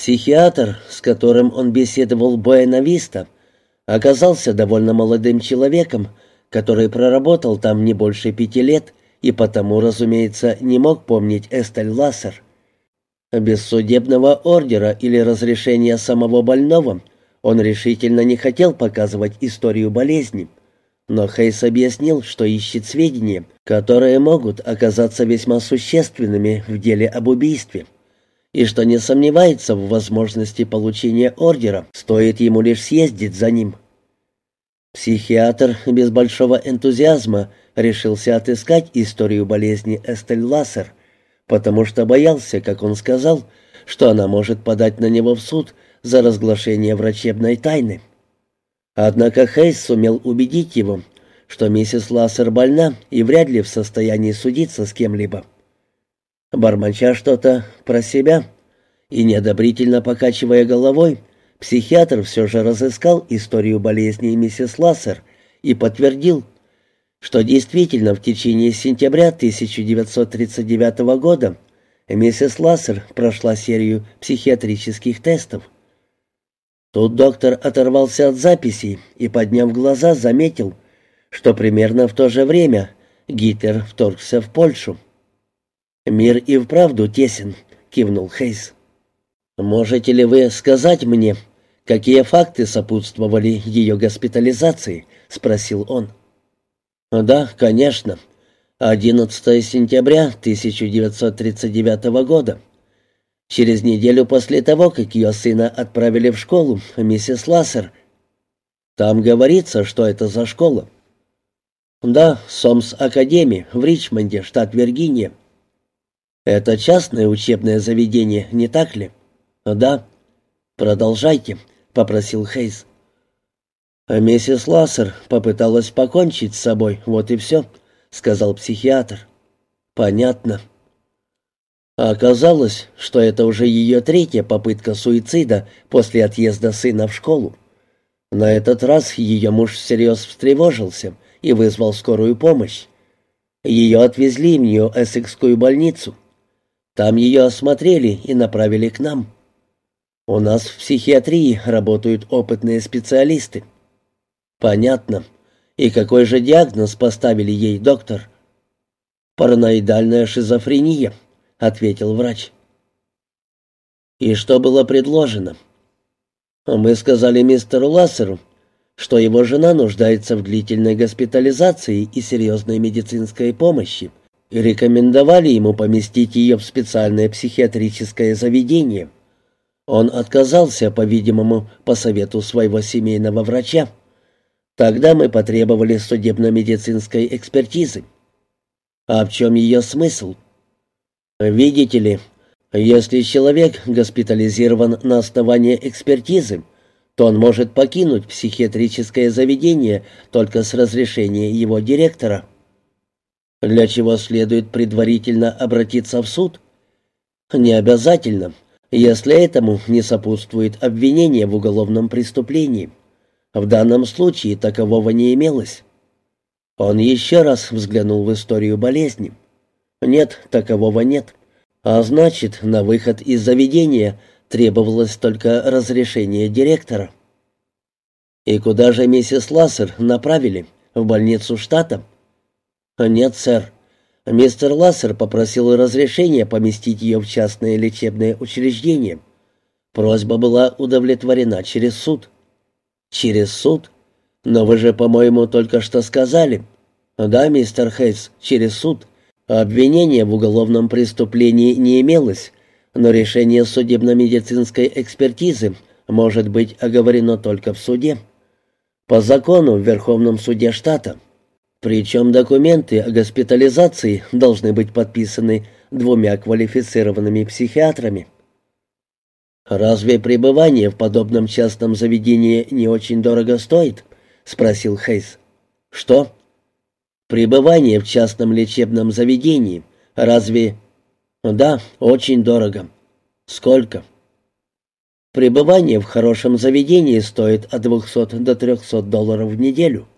Психиатр, с которым он беседовал в Буэна-Виста, оказался довольно молодым человеком, который проработал там не больше пяти лет и потому, разумеется, не мог помнить Эстель Лассер. Без судебного ордера или разрешения самого больного он решительно не хотел показывать историю болезни. Но Хейс объяснил, что ищет сведения, которые могут оказаться весьма существенными в деле об убийстве, и что не сомневается в возможности получения ордера, стоит ему лишь съездить за ним. Психиатр без большого энтузиазма решился отыскать историю болезни Эстель Лассер, потому что боялся, как он сказал, что она может подать на него в суд за разглашение врачебной тайны. Однако Хейс сумел убедить его, что миссис Лассер больна и вряд ли в состоянии судиться с кем-либо. Бормоча что-то про себя и неодобрительно покачивая головой, Психиатр все же разыскал историю болезни миссис Лассер и подтвердил, что действительно в течение сентября 1939 года миссис Лассер прошла серию психиатрических тестов. Тут доктор оторвался от записей и, подняв глаза, заметил, что примерно в то же время Гитлер вторгся в Польшу. «Мир и вправду тесен», — кивнул Хейс. «Можете ли вы сказать мне, «Какие факты сопутствовали ее госпитализации?» — спросил он. «Да, конечно. 11 сентября 1939 года. Через неделю после того, как ее сына отправили в школу, миссис Лассер. Там говорится, что это за школа. Да, Сомс Академи в Ричмонде, штат Виргиния. Это частное учебное заведение, не так ли? Да. Продолжайте. — попросил Хейс. «А миссис Лассер попыталась покончить с собой, вот и все», — сказал психиатр. «Понятно». А оказалось, что это уже ее третья попытка суицида после отъезда сына в школу. На этот раз ее муж всерьез встревожился и вызвал скорую помощь. Ее отвезли в Нью-Эссекскую больницу. Там ее осмотрели и направили к нам. У нас в психиатрии работают опытные специалисты. Понятно. И какой же диагноз поставили ей, доктор? Параноидальная шизофрения, ответил врач. И что было предложено? Мы сказали мистеру Лассеру, что его жена нуждается в длительной госпитализации и серьезной медицинской помощи, и рекомендовали ему поместить ее в специальное психиатрическое заведение – он отказался, по-видимому, по совету своего семейного врача. Тогда мы потребовали судебно-медицинской экспертизы. А в чем ее смысл? Видите ли, если человек госпитализирован на основании экспертизы, то он может покинуть психиатрическое заведение только с разрешения его директора. Для чего следует предварительно обратиться в суд? Не обязательно если этому не сопутствует обвинение в уголовном преступлении. В данном случае такового не имелось. Он еще раз взглянул в историю болезни. Нет, такового нет. А значит, на выход из заведения требовалось только разрешение директора. «И куда же миссис Лассер направили? В больницу штата?» «Нет, сэр. Мистер Лассер попросил разрешения поместить ее в частное лечебное учреждение. Просьба была удовлетворена через суд. Через суд? Но вы же, по-моему, только что сказали. Да, мистер Хейс, через суд. Обвинения в уголовном преступлении не имелось, но решение судебно-медицинской экспертизы может быть оговорено только в суде. По закону в Верховном суде штата. Причем документы о госпитализации должны быть подписаны двумя квалифицированными психиатрами. «Разве пребывание в подобном частном заведении не очень дорого стоит?» — спросил Хейс. «Что?» «Пребывание в частном лечебном заведении. Разве...» «Да, очень дорого. Сколько?» «Пребывание в хорошем заведении стоит от 200 до 300 долларов в неделю».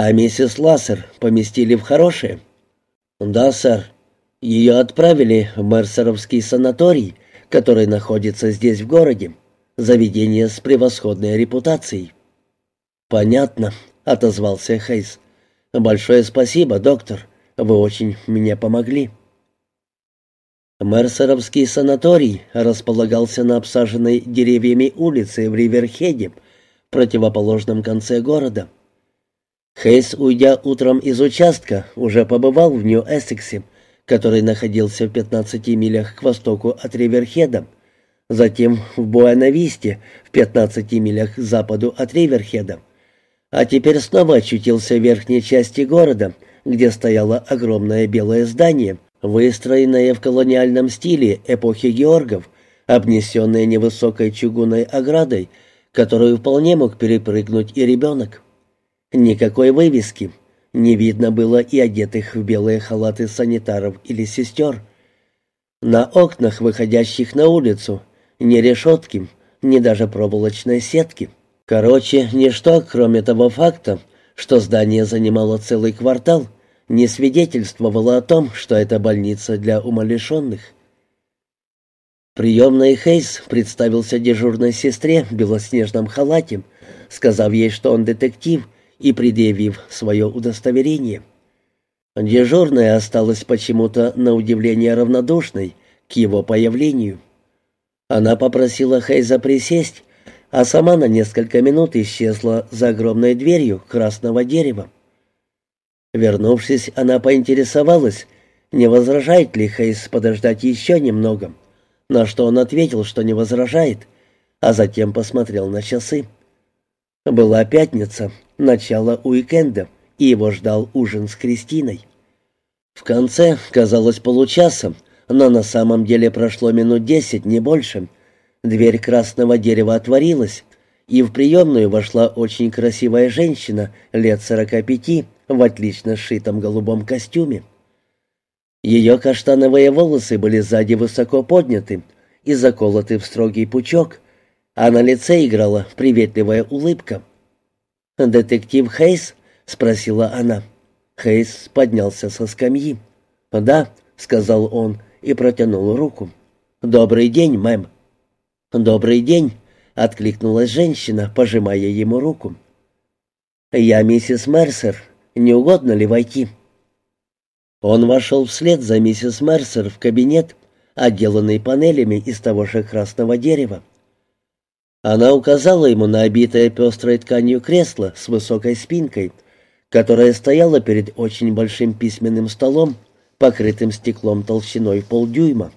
А миссис Лассер поместили в хорошее? Да, сэр. Ее отправили в Мерсеровский санаторий, который находится здесь в городе. Заведение с превосходной репутацией». «Понятно», — отозвался Хейс. «Большое спасибо, доктор. Вы очень мне помогли». Мерсеровский санаторий располагался на обсаженной деревьями улице в Риверхеде, противоположном конце города. Хейс, уйдя утром из участка, уже побывал в Нью-Эссексе, который находился в 15 милях к востоку от Риверхеда, затем в Буэнависте, в 15 милях к западу от Риверхеда, а теперь снова очутился в верхней части города, где стояло огромное белое здание, выстроенное в колониальном стиле эпохи Георгов, обнесенное невысокой чугунной оградой, которую вполне мог перепрыгнуть и ребенок. Никакой вывески, не видно было и одетых в белые халаты санитаров или сестер. На окнах, выходящих на улицу, ни решетки, ни даже проволочной сетки. Короче, ничто, кроме того факта, что здание занимало целый квартал, не свидетельствовало о том, что это больница для умалишенных. Приемный Хейс представился дежурной сестре в белоснежном халате, сказав ей, что он детектив, и предъявив свое удостоверение. Дежурная осталась почему-то на удивление равнодушной к его появлению. Она попросила Хейза присесть, а сама на несколько минут исчезла за огромной дверью красного дерева. Вернувшись, она поинтересовалась, не возражает ли Хейс подождать еще немного, на что он ответил, что не возражает, а затем посмотрел на часы. Была пятница, начало уикенда, и его ждал ужин с Кристиной. В конце, казалось, получаса, но на самом деле прошло минут десять, не больше, Дверь красного дерева отворилась, и в приемную вошла очень красивая женщина лет сорока пяти в отлично сшитом голубом костюме. Ее каштановые волосы были сзади высоко подняты и заколоты в строгий пучок, а на лице играла приветливая улыбка. «Детектив Хейс?» — спросила она. Хейс поднялся со скамьи. «Да», — сказал он и протянул руку. «Добрый день, мэм». «Добрый день», — откликнулась женщина, пожимая ему руку. «Я миссис Мерсер. Не угодно ли войти?» Он вошел вслед за миссис Мерсер в кабинет, отделанный панелями из того же красного дерева. Она указала ему на обитое пестрой тканью кресло с высокой спинкой, которое стояло перед очень большим письменным столом, покрытым стеклом толщиной полдюйма.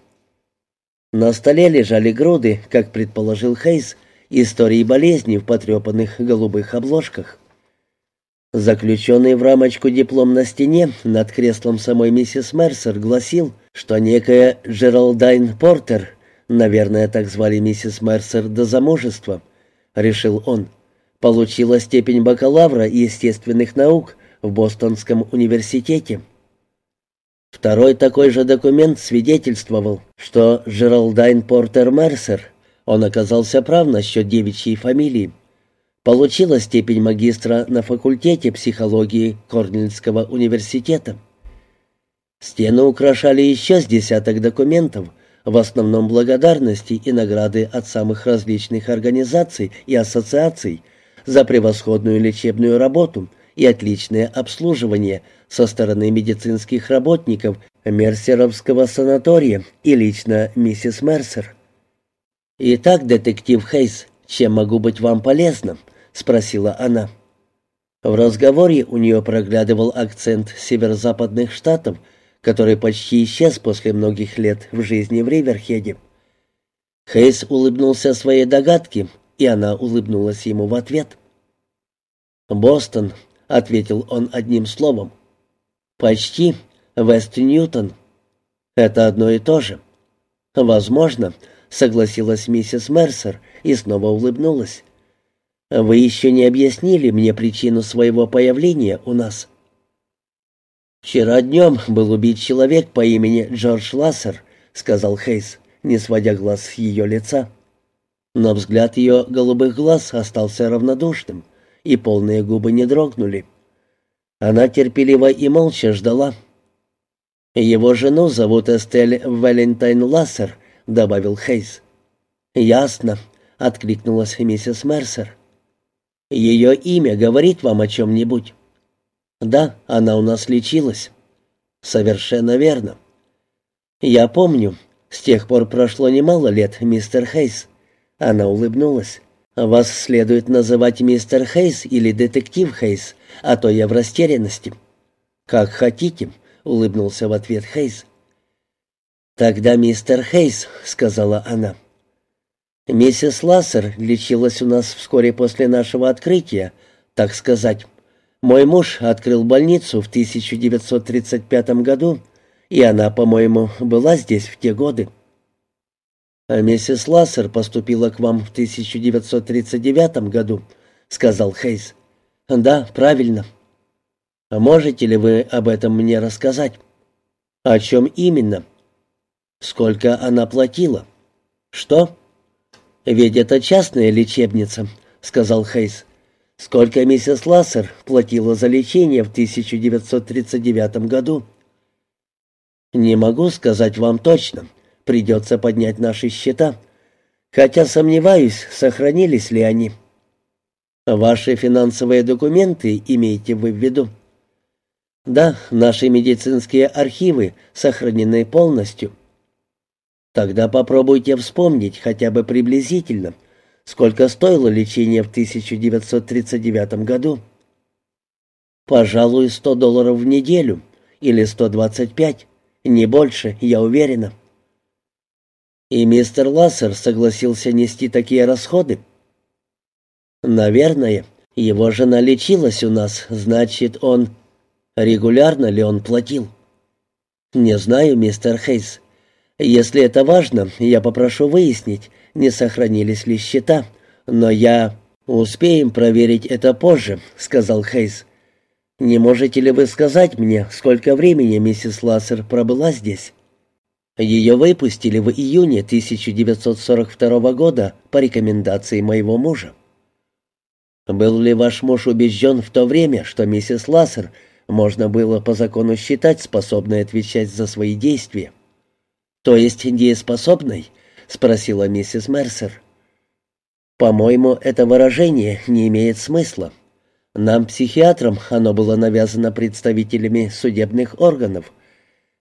На столе лежали груды, как предположил Хейс, истории болезни в потрепанных голубых обложках. Заключенный в рамочку диплом на стене над креслом самой миссис Мерсер гласил, что некая Джералдайн Портер, наверное, так звали миссис Мерсер до замужества, решил он, получила степень бакалавра естественных наук в Бостонском университете. Второй такой же документ свидетельствовал, что Джералдайн Портер Мерсер, он оказался прав насчет девичьей фамилии, получила степень магистра на факультете психологии Корнельского университета. Стены украшали еще с десяток документов, в основном благодарности и награды от самых различных организаций и ассоциаций за превосходную лечебную работу – и отличное обслуживание со стороны медицинских работников Мерсеровского санатория и лично миссис Мерсер. «Итак, детектив Хейс, чем могу быть вам полезным?» — спросила она. В разговоре у нее проглядывал акцент северо-западных штатов, который почти исчез после многих лет в жизни в Риверхеде. Хейс улыбнулся своей догадке, и она улыбнулась ему в ответ. «Бостон», ответил он одним словом. Почти Вест-Ньютон. Это одно и то же. Возможно, согласилась миссис Мерсер и снова улыбнулась. Вы еще не объяснили мне причину своего появления у нас. Вчера днем был убит человек по имени Джордж Лассер, сказал Хейс, не сводя глаз с ее лица. Но взгляд ее голубых глаз остался равнодушным и полные губы не дрогнули. Она терпеливо и молча ждала. «Его жену зовут Эстель Валентайн Лассер», —— добавил Хейс. «Ясно», — откликнулась миссис Мерсер. «Ее имя говорит вам о чем-нибудь?» «Да, она у нас лечилась». «Совершенно верно». «Я помню. С тех пор прошло немало лет, мистер Хейс». Она улыбнулась. «Вас следует называть мистер Хейс или детектив Хейс, а то я в растерянности». «Как хотите», — улыбнулся в ответ Хейс. «Тогда мистер Хейс», — сказала она. «Миссис Лассер лечилась у нас вскоре после нашего открытия, так сказать. Мой муж открыл больницу в 1935 году, и она, по-моему, была здесь в те годы». А «Миссис Лассер поступила к вам в 1939 году», — сказал Хейс. «Да, правильно». А «Можете ли вы об этом мне рассказать?» «О чем именно?» «Сколько она платила?» «Что?» «Ведь это частная лечебница», — сказал Хейс. «Сколько миссис Лассер платила за лечение в 1939 году?» «Не могу сказать вам точно. Придется поднять наши счета. Хотя сомневаюсь, сохранились ли они». «Ваши финансовые документы имеете вы в виду?» Да, наши медицинские архивы сохранены полностью. Тогда попробуйте вспомнить хотя бы приблизительно, сколько стоило лечение в 1939 году. Пожалуй, 100 долларов в неделю или 125, не больше, я уверена. И мистер Лассер согласился нести такие расходы? Наверное, его жена лечилась у нас, значит, он Регулярно ли он платил? Не знаю, мистер Хейс. Если это важно, я попрошу выяснить, не сохранились ли счета. Но я... «Успеем проверить это позже», — сказал Хейс. «Не можете ли вы сказать мне, сколько времени миссис Лассер пробыла здесь?» Ее выпустили в июне 1942 года по рекомендации моего мужа. Был ли ваш муж убежден в то время, что миссис Лассер можно было по закону считать способной отвечать за свои действия. «То есть дееспособной?» — спросила миссис Мерсер. «По-моему, это выражение не имеет смысла. Нам, психиатрам, оно было навязано представителями судебных органов.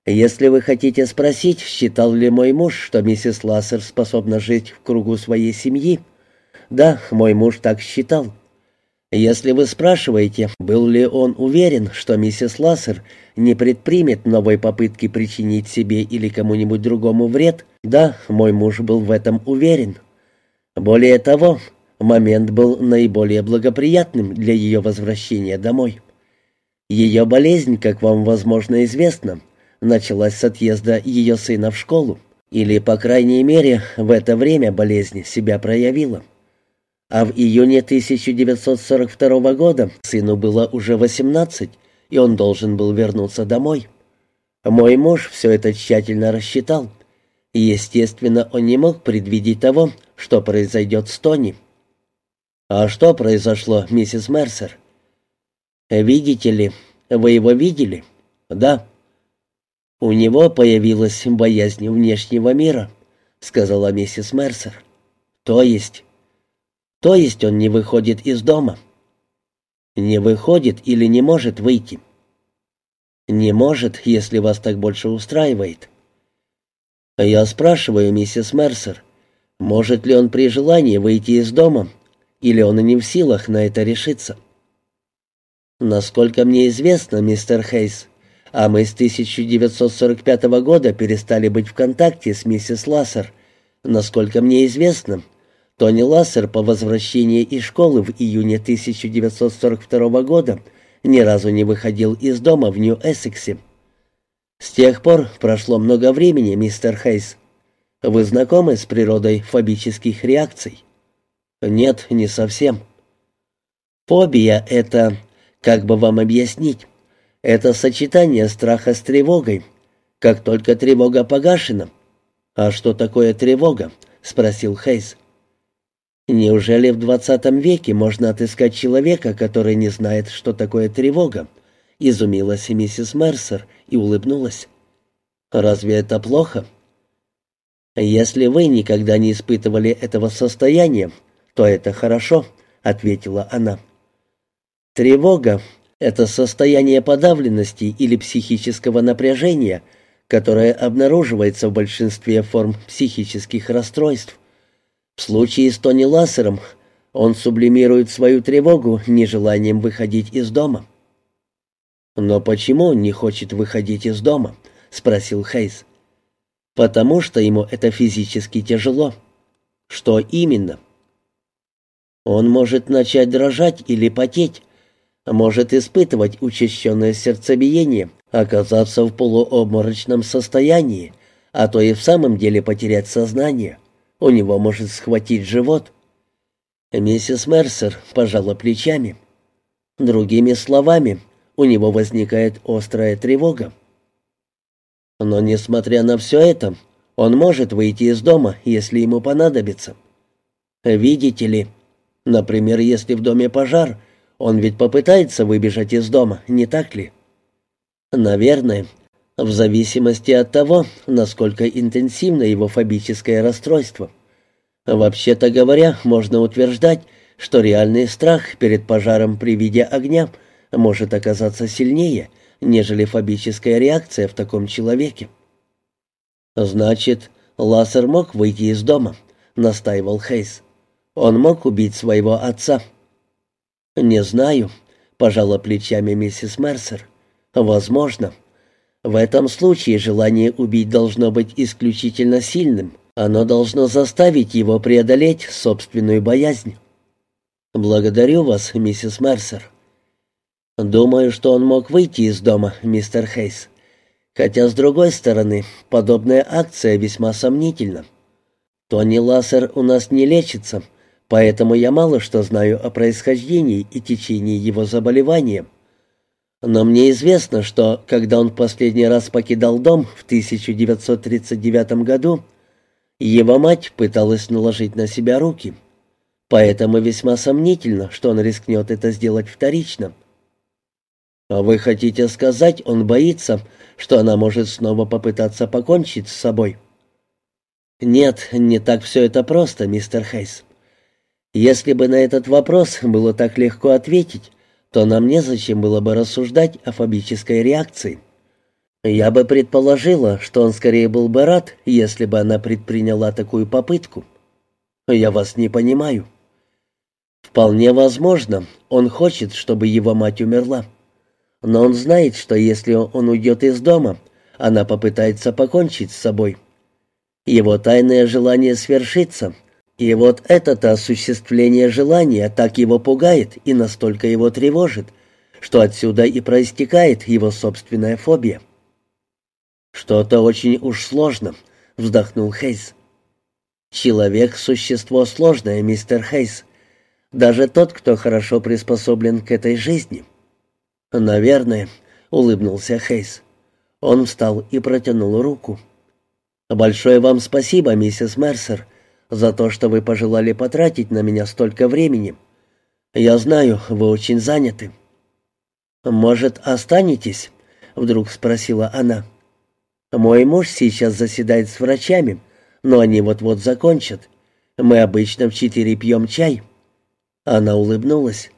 Если вы хотите спросить, считал ли мой муж, что миссис Лассер способна жить в кругу своей семьи, да, мой муж так считал. Если вы спрашиваете, был ли он уверен, что миссис Лассер не предпримет новой попытки причинить себе или кому-нибудь другому вред, да, мой муж был в этом уверен. Более того, момент был наиболее благоприятным для ее возвращения домой. Ее болезнь, как вам, возможно, известно, началась с отъезда ее сына в школу, или, по крайней мере, в это время болезнь себя проявила а в июне 1942 года сыну было уже 18, и он должен был вернуться домой. Мой муж все это тщательно рассчитал. Естественно, он не мог предвидеть того, что произойдет с Тони. «А что произошло, миссис Мерсер?» «Видите ли, вы его видели?» «Да». «У него появилась боязнь внешнего мира», — сказала миссис Мерсер. «То есть то есть он не выходит из дома. Не выходит или не может выйти. Не может, если вас так больше устраивает. Я спрашиваю миссис Мерсер, может ли он при желании выйти из дома, или он и не в силах на это решиться. Насколько мне известно, мистер Хейс, а мы с 1945 года перестали быть в контакте с миссис Лассер, насколько мне известно, Тони Лассер по возвращении из школы в июне 1942 года ни разу не выходил из дома в Нью-Эссексе. С тех пор прошло много времени, мистер Хейс. Вы знакомы с природой фобических реакций? Нет, не совсем. Фобия — это... Как бы вам объяснить? Это сочетание страха с тревогой. Как только тревога погашена. А что такое тревога? — спросил Хейс. Неужели в двадцатом веке можно отыскать человека, который не знает, что такое тревога? Изумилась миссис Мерсер и улыбнулась. Разве это плохо? «Если вы никогда не испытывали этого состояния, то это хорошо», — ответила она. «Тревога — это состояние подавленности или психического напряжения, которое обнаруживается в большинстве форм психических расстройств. В случае с Тони Лассером он сублимирует свою тревогу нежеланием выходить из дома». «Но почему он не хочет выходить из дома?» — спросил Хейс. «Потому что ему это физически тяжело». «Что именно?» «Он может начать дрожать или потеть, может испытывать учащенное сердцебиение, оказаться в полуобморочном состоянии, а то и в самом деле потерять сознание. У него может схватить живот». Миссис Мерсер пожала плечами. Другими словами, у него возникает острая тревога. Но, несмотря на все это, он может выйти из дома, если ему понадобится. Видите ли, например, если в доме пожар, он ведь попытается выбежать из дома, не так ли? Наверное, в зависимости от того, насколько интенсивно его фобическое расстройство. Вообще-то говоря, можно утверждать, что реальный страх перед пожаром при виде огня может оказаться сильнее, нежели фобическая реакция в таком человеке. «Значит, Лассер мог выйти из дома», — настаивал Хейс. «Он мог убить своего отца». «Не знаю», — пожала плечами миссис Мерсер. «Возможно. В этом случае желание убить должно быть исключительно сильным. Оно должно заставить его преодолеть собственную боязнь». «Благодарю вас, миссис Мерсер». «Думаю, что он мог выйти из дома, мистер Хейс. Хотя, с другой стороны, подобная акция весьма сомнительна. Тони Лассер у нас не лечится, поэтому я мало что знаю о происхождении и течении его заболевания. Но мне известно, что, когда он в последний раз покидал дом в 1939 году, его мать пыталась наложить на себя руки. Поэтому весьма сомнительно, что он рискнет это сделать вторично. А вы хотите сказать, он боится, что она может снова попытаться покончить с собой? Нет, не так все это просто, мистер Хейс. Если бы на этот вопрос было так легко ответить, то нам незачем было бы рассуждать о фобической реакции. Я бы предположила, что он скорее был бы рад, если бы она предприняла такую попытку. Я вас не понимаю. Вполне возможно, он хочет, чтобы его мать умерла. Но он знает, что если он уйдет из дома, она попытается покончить с собой. Его тайное желание свершится, и вот это-то осуществление желания так его пугает и настолько его тревожит, что отсюда и проистекает его собственная фобия. «Что-то очень уж сложно», — вздохнул Хейс. «Человек — существо сложное, мистер Хейс. Даже тот, кто хорошо приспособлен к этой жизни». «Наверное», — улыбнулся Хейс. Он встал и протянул руку. «Большое вам спасибо, миссис Мерсер, за то, что вы пожелали потратить на меня столько времени. Я знаю, вы очень заняты». «Может, останетесь?» — вдруг спросила она. «Мой муж сейчас заседает с врачами, но они вот-вот закончат. Мы обычно в четыре пьем чай». Она улыбнулась.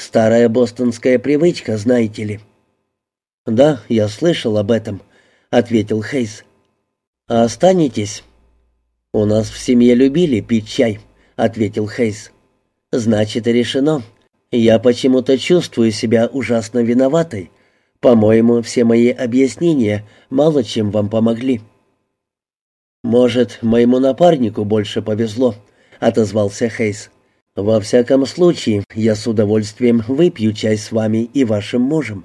Старая бостонская привычка, знаете ли». «Да, я слышал об этом», — ответил Хейс. «А останетесь?» «У нас в семье любили пить чай», — ответил Хейс. «Значит, решено. Я почему-то чувствую себя ужасно виноватой. По-моему, все мои объяснения мало чем вам помогли». «Может, моему напарнику больше повезло», — отозвался Хейс. Во всяком случае, я с удовольствием выпью чай с вами и вашим мужем.